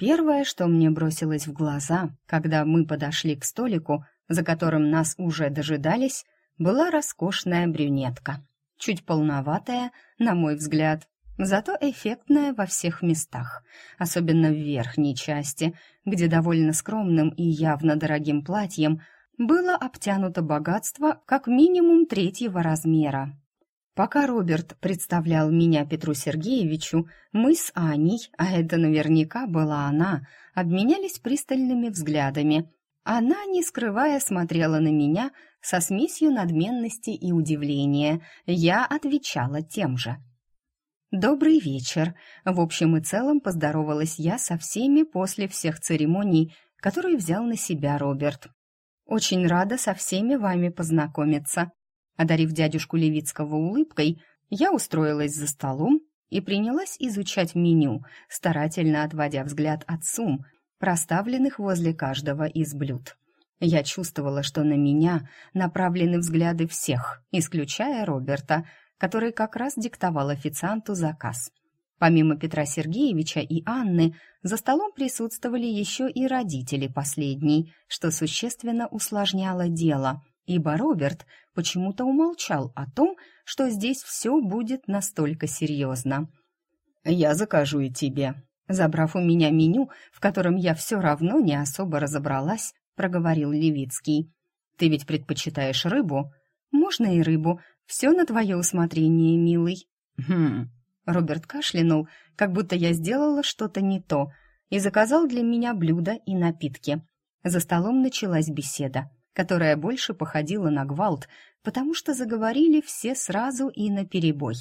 Первое, что мне бросилось в глаза, когда мы подошли к столику, за которым нас уже дожидались, была роскошная брюнетка. Чуть полноватая, на мой взгляд, зато эффектная во всех местах, особенно в верхней части, где довольно скромным и явно дорогим платьем было обтянуто богатство как минимум третьего размера. Пока Роберт представлял меня Петру Сергеевичу, мы с Аней, а это наверняка была она, обменялись пристальными взглядами. Она, не скрывая, смотрела на меня со смесью надменности и удивления. Я отвечала тем же. «Добрый вечер!» В общем и целом поздоровалась я со всеми после всех церемоний, которые взял на себя Роберт. «Очень рада со всеми вами познакомиться». Одарив дядюшку Левицкого улыбкой, я устроилась за столом и принялась изучать меню, старательно отводя взгляд от сумм, проставленных возле каждого из блюд. Я чувствовала, что на меня направлены взгляды всех, исключая Роберта, который как раз диктовал официанту заказ. Помимо Петра Сергеевича и Анны, за столом присутствовали еще и родители последней, что существенно усложняло дело, ибо Роберт почему-то умолчал о том, что здесь все будет настолько серьезно. «Я закажу и тебе», Забрав у меня меню, в котором я все равно не особо разобралась, проговорил Левицкий. «Ты ведь предпочитаешь рыбу?» «Можно и рыбу, «Все на твое усмотрение, милый». «Хм...» Роберт кашлянул, как будто я сделала что-то не то, и заказал для меня блюда и напитки. За столом началась беседа, которая больше походила на гвалт, потому что заговорили все сразу и наперебой.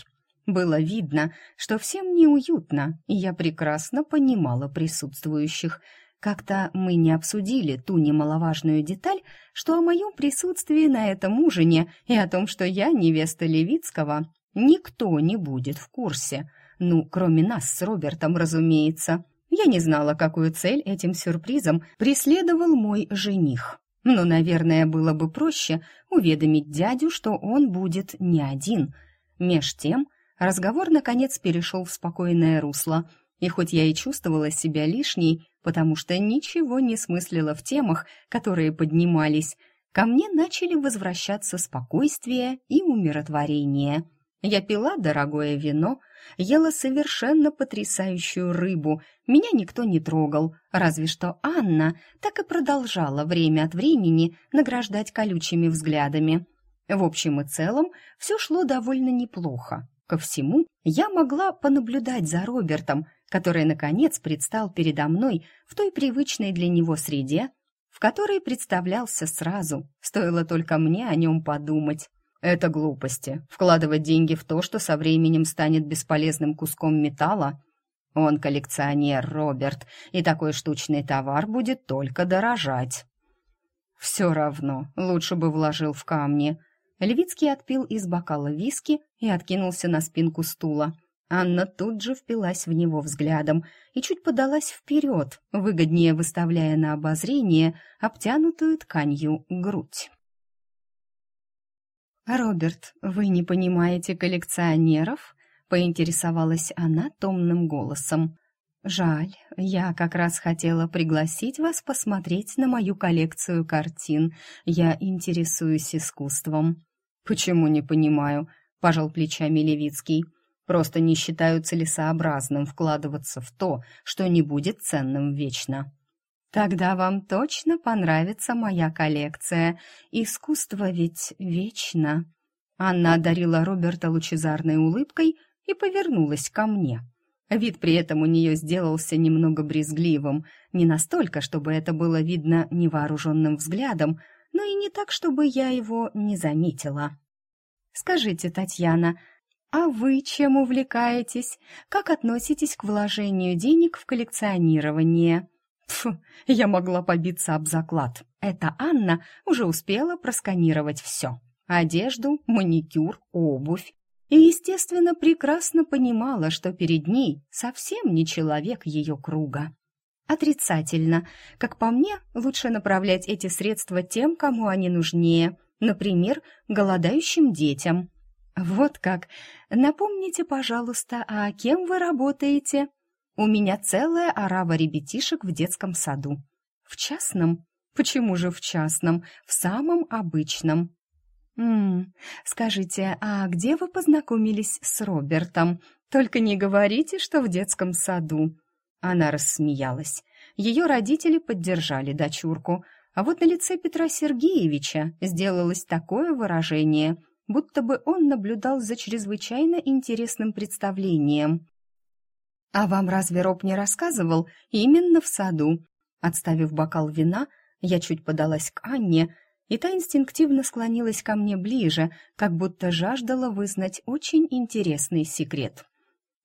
Было видно, что всем неуютно, и я прекрасно понимала присутствующих – как-то мы не обсудили ту немаловажную деталь, что о моем присутствии на этом ужине и о том, что я невеста Левицкого, никто не будет в курсе. Ну, кроме нас с Робертом, разумеется. Я не знала, какую цель этим сюрпризом преследовал мой жених. Но, наверное, было бы проще уведомить дядю, что он будет не один. Меж тем разговор, наконец, перешел в спокойное русло, и хоть я и чувствовала себя лишней, потому что ничего не смыслила в темах, которые поднимались, ко мне начали возвращаться спокойствие и умиротворение. Я пила дорогое вино, ела совершенно потрясающую рыбу, меня никто не трогал, разве что Анна так и продолжала время от времени награждать колючими взглядами. В общем и целом, все шло довольно неплохо. Ко всему, я могла понаблюдать за Робертом, который, наконец, предстал передо мной в той привычной для него среде, в которой представлялся сразу, стоило только мне о нем подумать. Это глупости. Вкладывать деньги в то, что со временем станет бесполезным куском металла. Он коллекционер, Роберт, и такой штучный товар будет только дорожать. Все равно, лучше бы вложил в камни. Левицкий отпил из бокала виски и откинулся на спинку стула. Анна тут же впилась в него взглядом и чуть подалась вперед, выгоднее выставляя на обозрение обтянутую тканью грудь. «Роберт, вы не понимаете коллекционеров?» — поинтересовалась она томным голосом. «Жаль, я как раз хотела пригласить вас посмотреть на мою коллекцию картин. Я интересуюсь искусством». «Почему не понимаю?» — пожал плечами Левицкий. Просто не считаю целесообразным вкладываться в то, что не будет ценным вечно. Тогда вам точно понравится моя коллекция. Искусство ведь вечно. Анна одарила Роберта лучезарной улыбкой и повернулась ко мне. Вид при этом у нее сделался немного брезгливым, не настолько, чтобы это было видно невооруженным взглядом, но и не так, чтобы я его не заметила. «Скажите, Татьяна, а вы чем увлекаетесь? Как относитесь к вложению денег в коллекционирование? Фу, я могла побиться об заклад. Эта Анна уже успела просканировать все. Одежду, маникюр, обувь. И, естественно, прекрасно понимала, что перед ней совсем не человек ее круга. Отрицательно. Как по мне, лучше направлять эти средства тем, кому они нужнее. Например, голодающим детям – «Вот как. Напомните, пожалуйста, а кем вы работаете?» У меня целая орава ребятишек в детском саду. В частном? Почему же в частном? В самом обычном. «М скажите, а где вы познакомились с Робертом? Только не говорите, что в детском саду». Она рассмеялась. Ее родители поддержали дочурку, а вот на лице Петра Сергеевича сделалось такое выражение, будто бы он наблюдал за чрезвычайно интересным представлением. «А вам разве Роб не рассказывал? Именно в саду». Отставив бокал вина, я чуть подалась к Анне, и та инстинктивно склонилась ко мне ближе, как будто жаждала вызнать очень интересный секрет.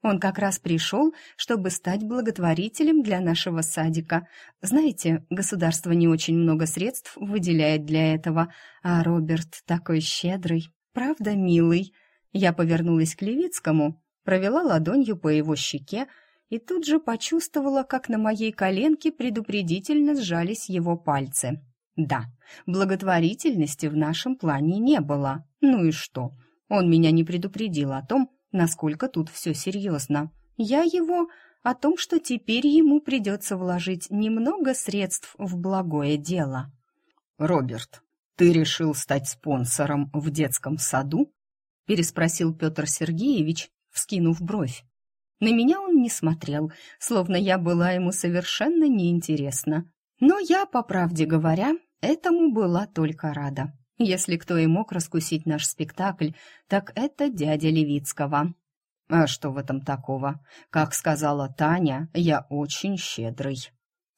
Он как раз пришел, чтобы стать благотворителем для нашего садика. Знаете, государство не очень много средств выделяет для этого, а Роберт такой щедрый, правда, милый. Я повернулась к Левицкому, провела ладонью по его щеке и тут же почувствовала, как на моей коленке предупредительно сжались его пальцы. Да, благотворительности в нашем плане не было. Ну и что? Он меня не предупредил о том, насколько тут все серьезно. Я его о том, что теперь ему придется вложить немного средств в благое дело. «Роберт, ты решил стать спонсором в детском саду?» переспросил Петр Сергеевич, вскинув бровь. На меня он не смотрел, словно я была ему совершенно неинтересна. Но я, по правде говоря, этому была только рада. Если кто и мог раскусить наш спектакль, так это дядя Левицкого. А что в этом такого? Как сказала Таня, я очень щедрый.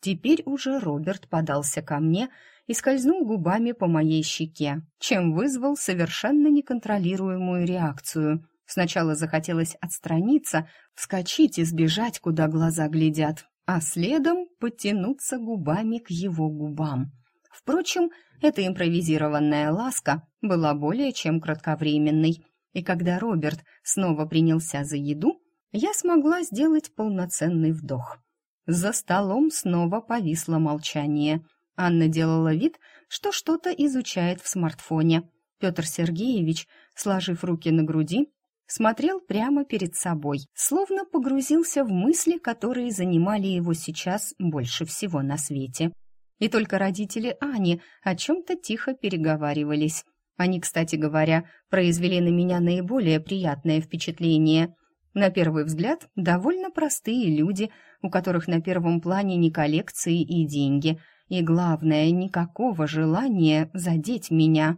Теперь уже Роберт подался ко мне и скользнул губами по моей щеке, чем вызвал совершенно неконтролируемую реакцию. Сначала захотелось отстраниться, вскочить и сбежать, куда глаза глядят, а следом подтянуться губами к его губам. Впрочем, эта импровизированная ласка была более чем кратковременной, и когда Роберт снова принялся за еду, я смогла сделать полноценный вдох. За столом снова повисло молчание. Анна делала вид, что что-то изучает в смартфоне. Петр Сергеевич, сложив руки на груди, смотрел прямо перед собой, словно погрузился в мысли, которые занимали его сейчас больше всего на свете. И только родители Ани о чем-то тихо переговаривались. Они, кстати говоря, произвели на меня наиболее приятное впечатление. На первый взгляд, довольно простые люди, у которых на первом плане не коллекции и деньги, и, главное, никакого желания задеть меня.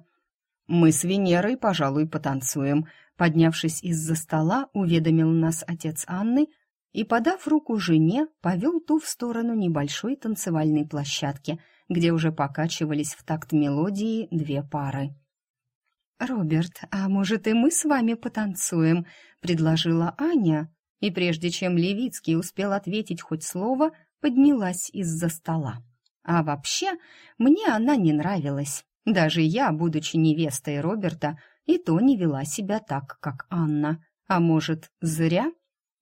«Мы с Венерой, пожалуй, потанцуем», Поднявшись из-за стола, уведомил нас отец Анны и, подав руку жене, повел ту в сторону небольшой танцевальной площадки, где уже покачивались в такт мелодии две пары. «Роберт, а может и мы с вами потанцуем?» — предложила Аня, и прежде чем Левицкий успел ответить хоть слово, поднялась из-за стола. А вообще, мне она не нравилась. Даже я, будучи невестой Роберта, и то не вела себя так, как Анна. А может, зря?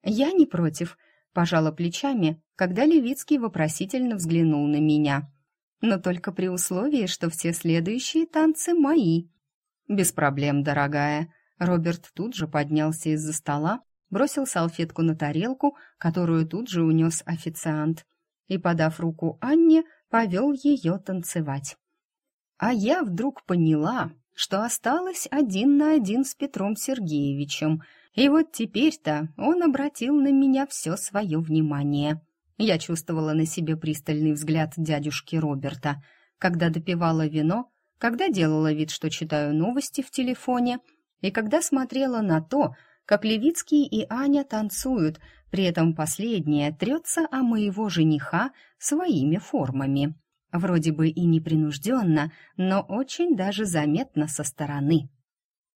Я не против, пожала плечами, когда Левицкий вопросительно взглянул на меня. Но только при условии, что все следующие танцы мои. Без проблем, дорогая. Роберт тут же поднялся из-за стола, бросил салфетку на тарелку, которую тут же унес официант, и, подав руку Анне, повел ее танцевать. А я вдруг поняла, что осталась один на один с Петром Сергеевичем, и вот теперь-то он обратил на меня все свое внимание. Я чувствовала на себе пристальный взгляд дядюшки Роберта, когда допивала вино, когда делала вид, что читаю новости в телефоне, и когда смотрела на то, как Левицкий и Аня танцуют, при этом последняя трется о моего жениха своими формами. Вроде бы и непринужденно, но очень даже заметно со стороны.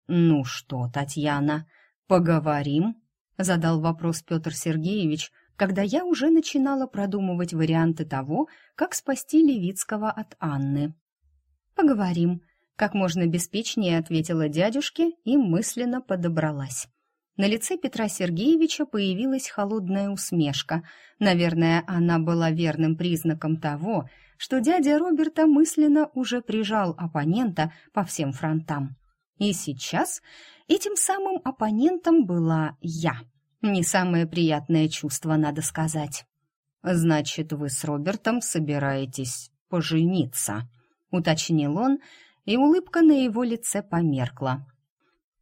«Ну что, Татьяна, поговорим?» — задал вопрос Петр Сергеевич, когда я уже начинала продумывать варианты того, как спасти Левицкого от Анны. «Поговорим», — как можно беспечнее ответила дядюшке и мысленно подобралась. На лице Петра Сергеевича появилась холодная усмешка. Наверное, она была верным признаком того, что дядя Роберта мысленно уже прижал оппонента по всем фронтам. И сейчас этим самым оппонентом была я. Не самое приятное чувство, надо сказать. «Значит, вы с Робертом собираетесь пожениться», — уточнил он, и улыбка на его лице померкла.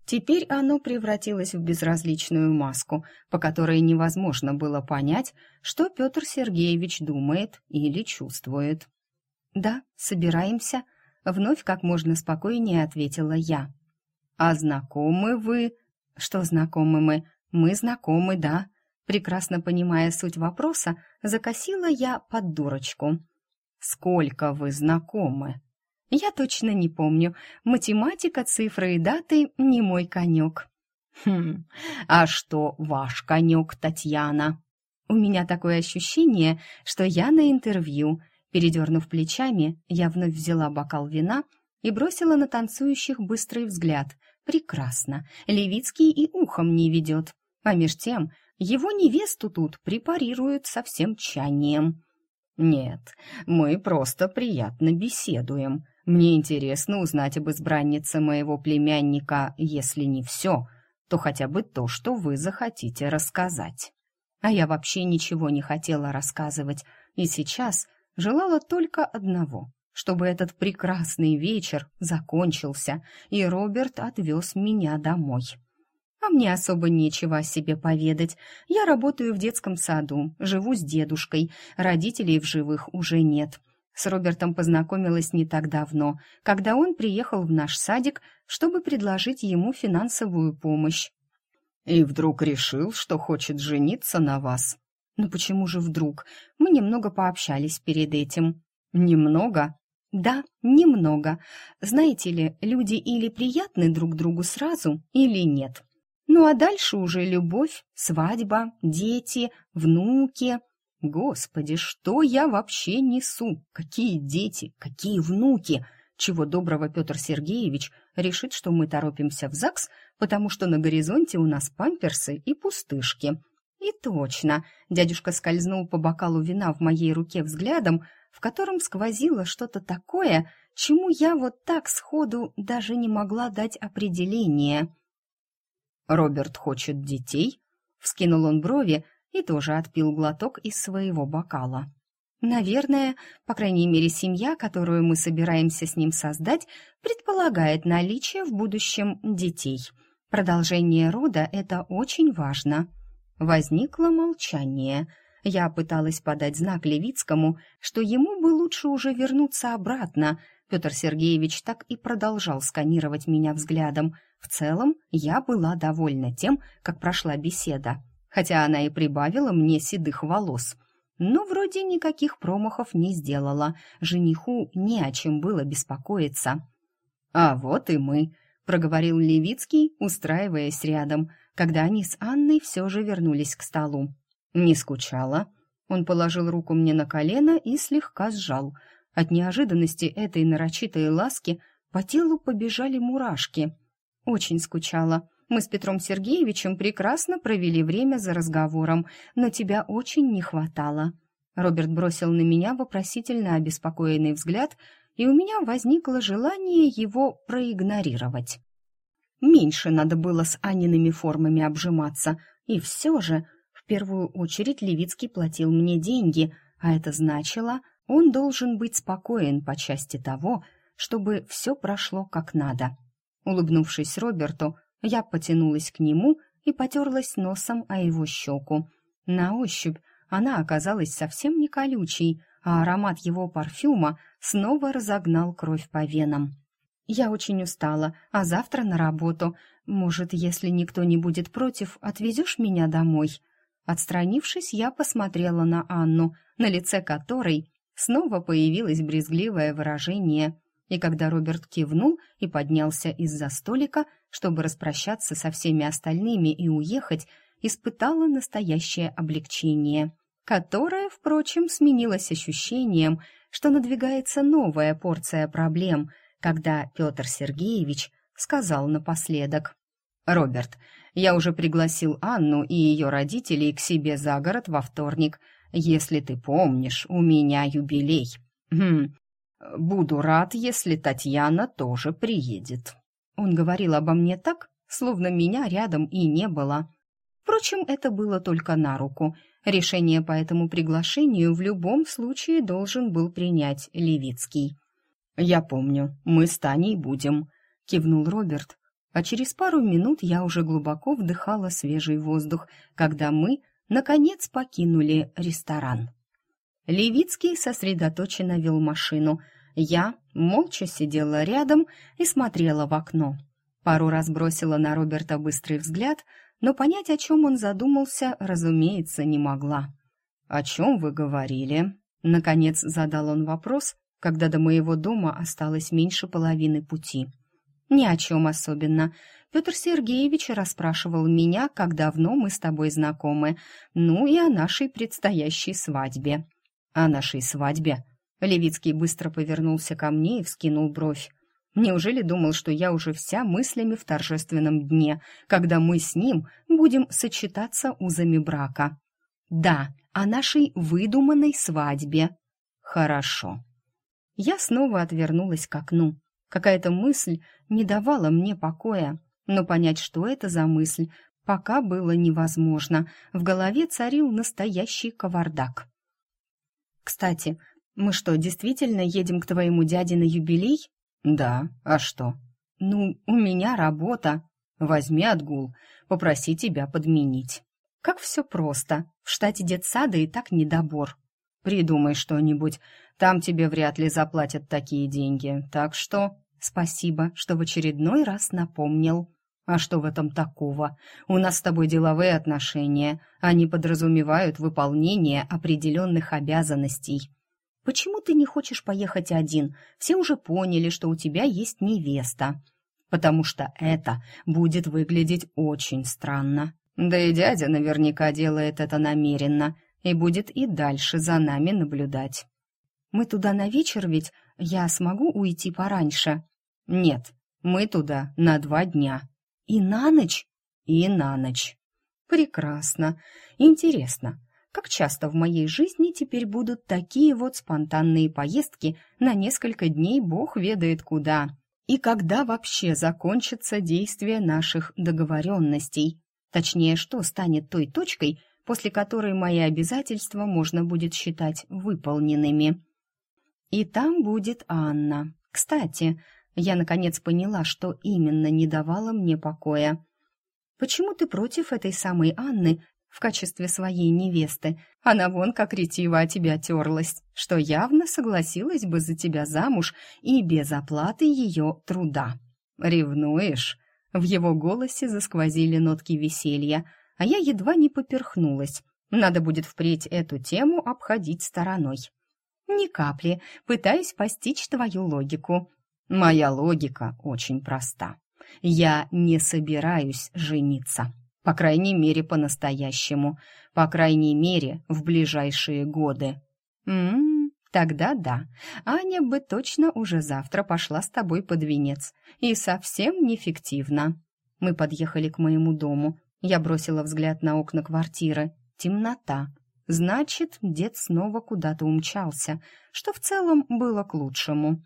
Теперь оно превратилось в безразличную маску, по которой невозможно было понять, что Петр Сергеевич думает или чувствует. «Да, собираемся», — вновь как можно спокойнее ответила я. «А знакомы вы?» «Что знакомы мы? Мы знакомы, да». Прекрасно понимая суть вопроса, закосила я под дурочку. «Сколько вы знакомы?» Я точно не помню. Математика, цифры и даты — не мой конек. Хм, а что ваш конек, Татьяна? У меня такое ощущение, что я на интервью. Передернув плечами, я вновь взяла бокал вина и бросила на танцующих быстрый взгляд. Прекрасно. Левицкий и ухом не ведет. А меж тем его невесту тут препарируют со всем чанием. «Нет, мы просто приятно беседуем», мне интересно узнать об избраннице моего племянника, если не все, то хотя бы то, что вы захотите рассказать. А я вообще ничего не хотела рассказывать, и сейчас желала только одного — чтобы этот прекрасный вечер закончился, и Роберт отвез меня домой. А мне особо нечего о себе поведать. Я работаю в детском саду, живу с дедушкой, родителей в живых уже нет. С Робертом познакомилась не так давно, когда он приехал в наш садик, чтобы предложить ему финансовую помощь. И вдруг решил, что хочет жениться на вас. Ну почему же вдруг? Мы немного пообщались перед этим. Немного? Да, немного. Знаете ли, люди или приятны друг другу сразу, или нет. Ну а дальше уже любовь, свадьба, дети, внуки. Господи, что я вообще несу? Какие дети, какие внуки? Чего доброго Петр Сергеевич решит, что мы торопимся в ЗАГС, потому что на горизонте у нас памперсы и пустышки. И точно, дядюшка скользнул по бокалу вина в моей руке взглядом, в котором сквозило что-то такое, чему я вот так сходу даже не могла дать определение. «Роберт хочет детей?» — вскинул он брови, и тоже отпил глоток из своего бокала. Наверное, по крайней мере, семья, которую мы собираемся с ним создать, предполагает наличие в будущем детей. Продолжение рода — это очень важно. Возникло молчание. Я пыталась подать знак Левицкому, что ему бы лучше уже вернуться обратно. Петр Сергеевич так и продолжал сканировать меня взглядом. В целом, я была довольна тем, как прошла беседа хотя она и прибавила мне седых волос. Но вроде никаких промахов не сделала, жениху не о чем было беспокоиться. «А вот и мы», — проговорил Левицкий, устраиваясь рядом, когда они с Анной все же вернулись к столу. «Не скучала?» Он положил руку мне на колено и слегка сжал. От неожиданности этой нарочитой ласки по телу побежали мурашки. «Очень скучала», мы с Петром Сергеевичем прекрасно провели время за разговором, но тебя очень не хватало». Роберт бросил на меня вопросительно обеспокоенный взгляд, и у меня возникло желание его проигнорировать. Меньше надо было с Аниными формами обжиматься, и все же, в первую очередь, Левицкий платил мне деньги, а это значило, он должен быть спокоен по части того, чтобы все прошло как надо. Улыбнувшись Роберту, я потянулась к нему и потерлась носом о его щеку. На ощупь она оказалась совсем не колючей, а аромат его парфюма снова разогнал кровь по венам. «Я очень устала, а завтра на работу. Может, если никто не будет против, отвезешь меня домой?» Отстранившись, я посмотрела на Анну, на лице которой снова появилось брезгливое выражение. И когда Роберт кивнул и поднялся из-за столика, чтобы распрощаться со всеми остальными и уехать, испытала настоящее облегчение, которое, впрочем, сменилось ощущением, что надвигается новая порция проблем, когда Петр Сергеевич сказал напоследок. «Роберт, я уже пригласил Анну и ее родителей к себе за город во вторник. Если ты помнишь, у меня юбилей. Хм, Буду рад, если Татьяна тоже приедет. Он говорил обо мне так, словно меня рядом и не было. Впрочем, это было только на руку. Решение по этому приглашению в любом случае должен был принять Левицкий. «Я помню, мы с Таней будем», — кивнул Роберт. А через пару минут я уже глубоко вдыхала свежий воздух, когда мы, наконец, покинули ресторан. Левицкий сосредоточенно вел машину. Я молча сидела рядом и смотрела в окно. Пару раз бросила на Роберта быстрый взгляд, но понять, о чем он задумался, разумеется, не могла. «О чем вы говорили?» Наконец задал он вопрос, когда до моего дома осталось меньше половины пути. «Ни о чем особенно. Петр Сергеевич расспрашивал меня, как давно мы с тобой знакомы, ну и о нашей предстоящей свадьбе». «О нашей свадьбе?» Левицкий быстро повернулся ко мне и вскинул бровь. Неужели думал, что я уже вся мыслями в торжественном дне, когда мы с ним будем сочетаться узами брака? Да, о нашей выдуманной свадьбе. Хорошо. Я снова отвернулась к окну. Какая-то мысль не давала мне покоя, но понять, что это за мысль, пока было невозможно. В голове царил настоящий кавардак. «Кстати, мы что, действительно едем к твоему дяде на юбилей?» «Да, а что?» «Ну, у меня работа». «Возьми отгул, попроси тебя подменить». «Как все просто. В штате детсада и так недобор». «Придумай что-нибудь. Там тебе вряд ли заплатят такие деньги. Так что...» «Спасибо, что в очередной раз напомнил». «А что в этом такого? У нас с тобой деловые отношения. Они подразумевают выполнение определенных обязанностей». Почему ты не хочешь поехать один? Все уже поняли, что у тебя есть невеста. Потому что это будет выглядеть очень странно. Да и дядя наверняка делает это намеренно и будет и дальше за нами наблюдать. Мы туда на вечер ведь? Я смогу уйти пораньше? Нет, мы туда на два дня. И на ночь? И на ночь. Прекрасно. Интересно, как часто в моей жизни теперь будут такие вот спонтанные поездки на несколько дней, бог ведает куда. И когда вообще закончится действие наших договоренностей? Точнее, что станет той точкой, после которой мои обязательства можно будет считать выполненными. И там будет Анна. Кстати, я наконец поняла, что именно не давало мне покоя. Почему ты против этой самой Анны в качестве своей невесты. Она вон как ретиво о тебя терлась, что явно согласилась бы за тебя замуж и без оплаты ее труда. «Ревнуешь?» В его голосе засквозили нотки веселья, а я едва не поперхнулась. Надо будет впредь эту тему обходить стороной. «Ни капли. Пытаюсь постичь твою логику». «Моя логика очень проста. Я не собираюсь жениться». По крайней мере, по-настоящему. По крайней мере, в ближайшие годы. Ммм, тогда да. Аня бы точно уже завтра пошла с тобой под венец. И совсем неэффективно. Мы подъехали к моему дому. Я бросила взгляд на окна квартиры. Темнота. Значит, дед снова куда-то умчался, что в целом было к лучшему.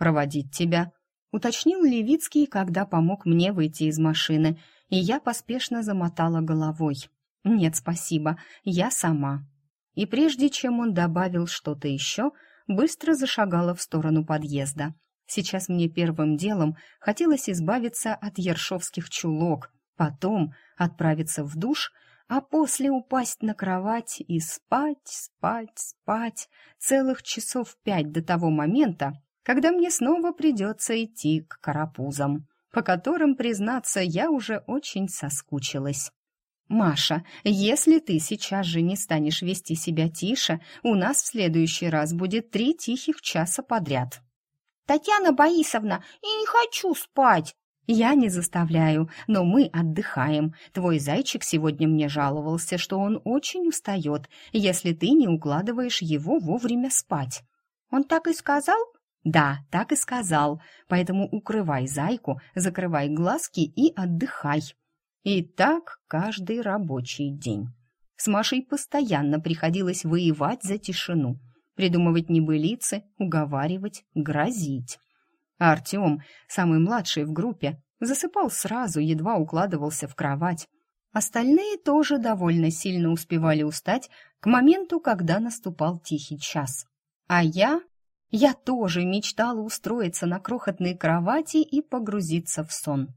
«Проводить тебя», — уточнил Левицкий, когда помог мне выйти из машины — и я поспешно замотала головой. «Нет, спасибо, я сама». И прежде чем он добавил что-то еще, быстро зашагала в сторону подъезда. Сейчас мне первым делом хотелось избавиться от ершовских чулок, потом отправиться в душ, а после упасть на кровать и спать, спать, спать целых часов пять до того момента, когда мне снова придется идти к карапузам по которым, признаться, я уже очень соскучилась. «Маша, если ты сейчас же не станешь вести себя тише, у нас в следующий раз будет три тихих часа подряд». «Татьяна Борисовна, я не хочу спать!» «Я не заставляю, но мы отдыхаем. Твой зайчик сегодня мне жаловался, что он очень устает, если ты не укладываешь его вовремя спать». «Он так и сказал?» Да, так и сказал. Поэтому укрывай зайку, закрывай глазки и отдыхай. И так каждый рабочий день. С Машей постоянно приходилось воевать за тишину, придумывать небылицы, уговаривать, грозить. А Артем, самый младший в группе, засыпал сразу, едва укладывался в кровать. Остальные тоже довольно сильно успевали устать к моменту, когда наступал тихий час. А я... Я тоже мечтала устроиться на крохотной кровати и погрузиться в сон.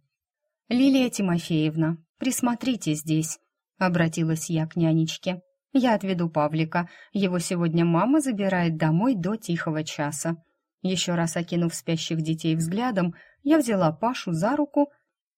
«Лилия Тимофеевна, присмотрите здесь», — обратилась я к нянечке. «Я отведу Павлика. Его сегодня мама забирает домой до тихого часа». Еще раз окинув спящих детей взглядом, я взяла Пашу за руку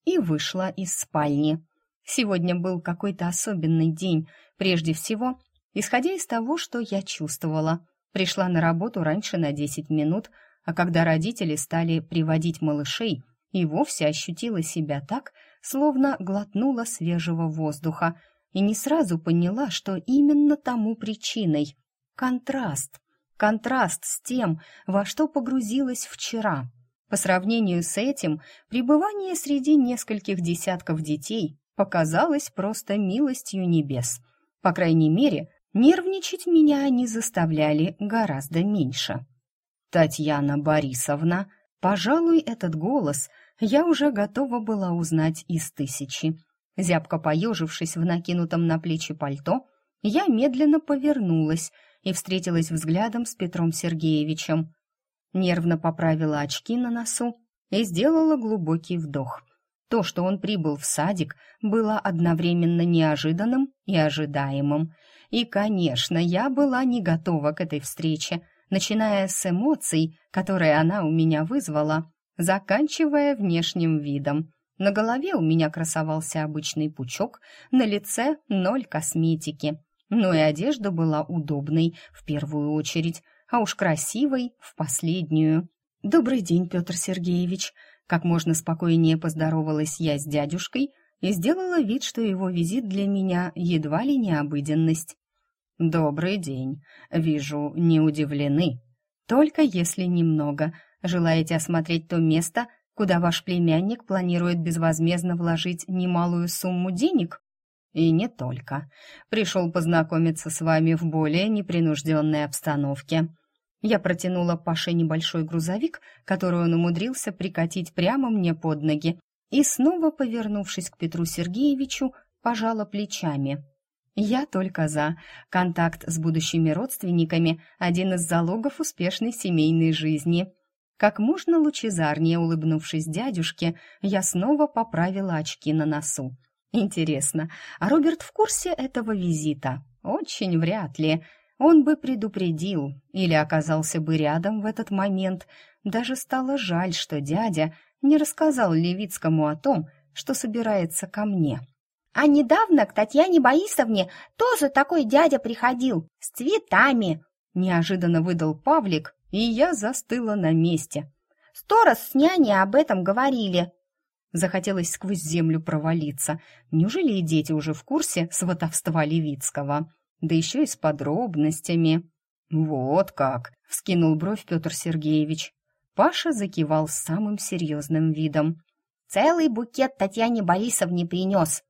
и вышла из спальни. Сегодня был какой-то особенный день. Прежде всего, исходя из того, что я чувствовала. Пришла на работу раньше на 10 минут, а когда родители стали приводить малышей, и вовсе ощутила себя так, словно глотнула свежего воздуха, и не сразу поняла, что именно тому причиной. Контраст. Контраст с тем, во что погрузилась вчера. По сравнению с этим, пребывание среди нескольких десятков детей показалось просто милостью небес. По крайней мере, нервничать меня они заставляли гораздо меньше. Татьяна Борисовна, пожалуй, этот голос я уже готова была узнать из тысячи. Зябко поежившись в накинутом на плечи пальто, я медленно повернулась и встретилась взглядом с Петром Сергеевичем. Нервно поправила очки на носу и сделала глубокий вдох. То, что он прибыл в садик, было одновременно неожиданным и ожидаемым. И, конечно, я была не готова к этой встрече, начиная с эмоций, которые она у меня вызвала, заканчивая внешним видом. На голове у меня красовался обычный пучок, на лице ноль косметики. Но и одежда была удобной в первую очередь, а уж красивой в последнюю. «Добрый день, Петр Сергеевич», как можно спокойнее поздоровалась я с дядюшкой и сделала вид, что его визит для меня едва ли не обыденность. «Добрый день. Вижу, не удивлены. Только если немного. Желаете осмотреть то место, куда ваш племянник планирует безвозмездно вложить немалую сумму денег?» «И не только. Пришел познакомиться с вами в более непринужденной обстановке». Я протянула Паше небольшой грузовик, который он умудрился прикатить прямо мне под ноги, и снова, повернувшись к Петру Сергеевичу, пожала плечами. Я только за. Контакт с будущими родственниками – один из залогов успешной семейной жизни. Как можно лучезарнее улыбнувшись дядюшке, я снова поправила очки на носу. Интересно, а Роберт в курсе этого визита? Очень вряд ли – он бы предупредил или оказался бы рядом в этот момент. Даже стало жаль, что дядя не рассказал Левицкому о том, что собирается ко мне. А недавно к Татьяне Борисовне тоже такой дядя приходил, с цветами. Неожиданно выдал Павлик, и я застыла на месте. Сто раз с няней об этом говорили. Захотелось сквозь землю провалиться. Неужели и дети уже в курсе сватовства Левицкого? да еще и с подробностями. «Вот как!» — вскинул бровь Петр Сергеевич. Паша закивал с самым серьезным видом. «Целый букет Татьяне Борисовне принес!»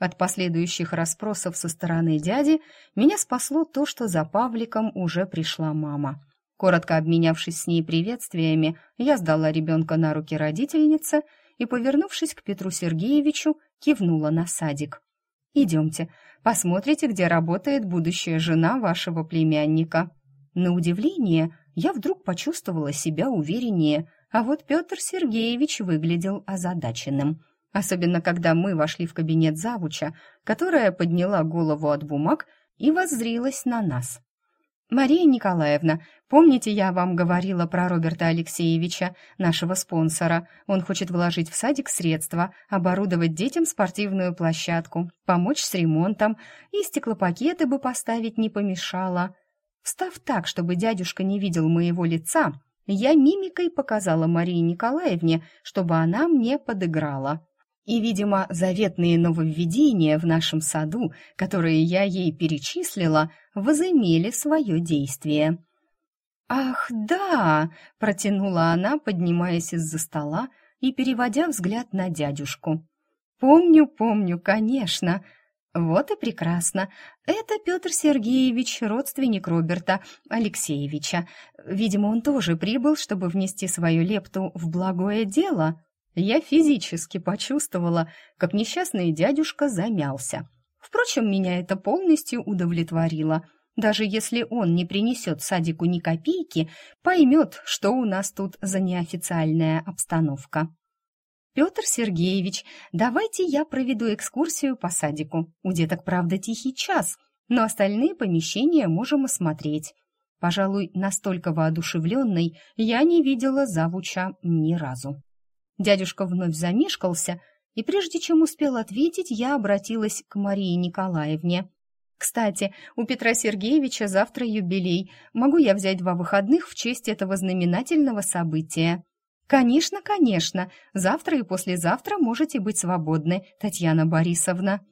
От последующих расспросов со стороны дяди меня спасло то, что за Павликом уже пришла мама. Коротко обменявшись с ней приветствиями, я сдала ребенка на руки родительнице и, повернувшись к Петру Сергеевичу, кивнула на садик. «Идемте, посмотрите, где работает будущая жена вашего племянника». На удивление, я вдруг почувствовала себя увереннее, а вот Петр Сергеевич выглядел озадаченным. Особенно, когда мы вошли в кабинет завуча, которая подняла голову от бумаг и воззрилась на нас. «Мария Николаевна, помните, я вам говорила про Роберта Алексеевича, нашего спонсора? Он хочет вложить в садик средства, оборудовать детям спортивную площадку, помочь с ремонтом, и стеклопакеты бы поставить не помешало». Встав так, чтобы дядюшка не видел моего лица, я мимикой показала Марии Николаевне, чтобы она мне подыграла. И, видимо, заветные нововведения в нашем саду, которые я ей перечислила, возымели свое действие. «Ах, да!» — протянула она, поднимаясь из-за стола и переводя взгляд на дядюшку. «Помню, помню, конечно!» «Вот и прекрасно. Это Петр Сергеевич, родственник Роберта Алексеевича. Видимо, он тоже прибыл, чтобы внести свою лепту в благое дело». Я физически почувствовала, как несчастный дядюшка замялся. Впрочем, меня это полностью удовлетворило. Даже если он не принесет садику ни копейки, поймет, что у нас тут за неофициальная обстановка. «Петр Сергеевич, давайте я проведу экскурсию по садику. У деток, правда, тихий час, но остальные помещения можем осмотреть. Пожалуй, настолько воодушевленной я не видела завуча ни разу. Дядюшка вновь замешкался, и прежде чем успел ответить, я обратилась к Марии Николаевне. «Кстати, у Петра Сергеевича завтра юбилей. Могу я взять два выходных в честь этого знаменательного события?» «Конечно, конечно. Завтра и послезавтра можете быть свободны, Татьяна Борисовна».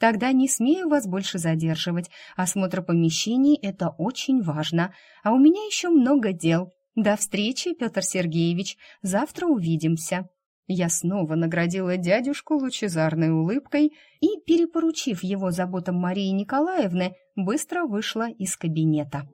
«Тогда не смею вас больше задерживать. Осмотр помещений — это очень важно. А у меня еще много дел. До встречи, Петр Сергеевич. Завтра увидимся». Я снова наградила дядюшку лучезарной улыбкой и, перепоручив его заботам Марии Николаевны, быстро вышла из кабинета.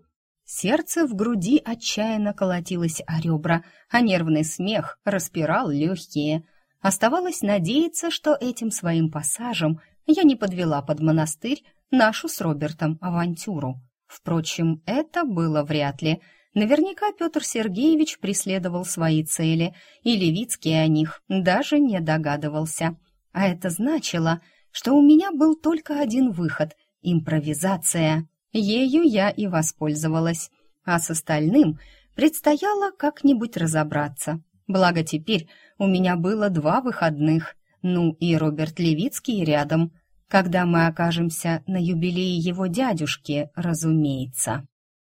Сердце в груди отчаянно колотилось о ребра, а нервный смех распирал легкие. Оставалось надеяться, что этим своим пассажем я не подвела под монастырь нашу с Робертом авантюру. Впрочем, это было вряд ли. Наверняка Петр Сергеевич преследовал свои цели, и Левицкий о них даже не догадывался. А это значило, что у меня был только один выход — импровизация. Ею я и воспользовалась, а с остальным предстояло как-нибудь разобраться. Благо теперь у меня было два выходных, ну и Роберт Левицкий рядом, когда мы окажемся на юбилее его дядюшки, разумеется.